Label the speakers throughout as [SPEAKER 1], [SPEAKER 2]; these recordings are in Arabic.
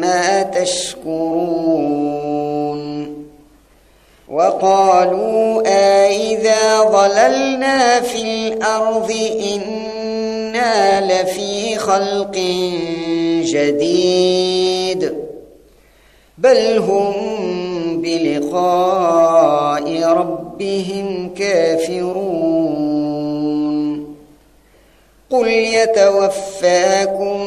[SPEAKER 1] ما تشكرون وقالوا أئذا ضللنا في الأرض إنا لفي خلق جديد بل هم بلقاء ربهم كافرون قل يتوفاكم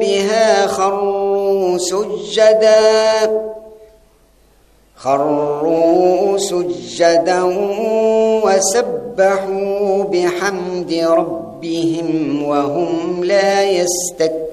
[SPEAKER 1] بها خروا سجدا. خروا سجدا وسبحوا بحمد ربهم وهم لا يستكبرون.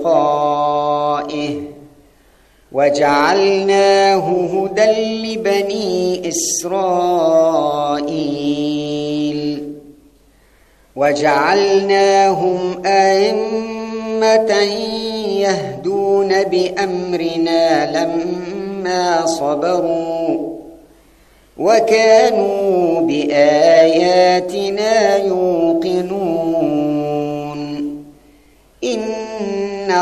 [SPEAKER 1] لقائه وجعلناه هدى لبني إسرائيل وجعلناهم أئمة يهدون بأمرنا لما صبروا وكانوا بآياتنا يوقنون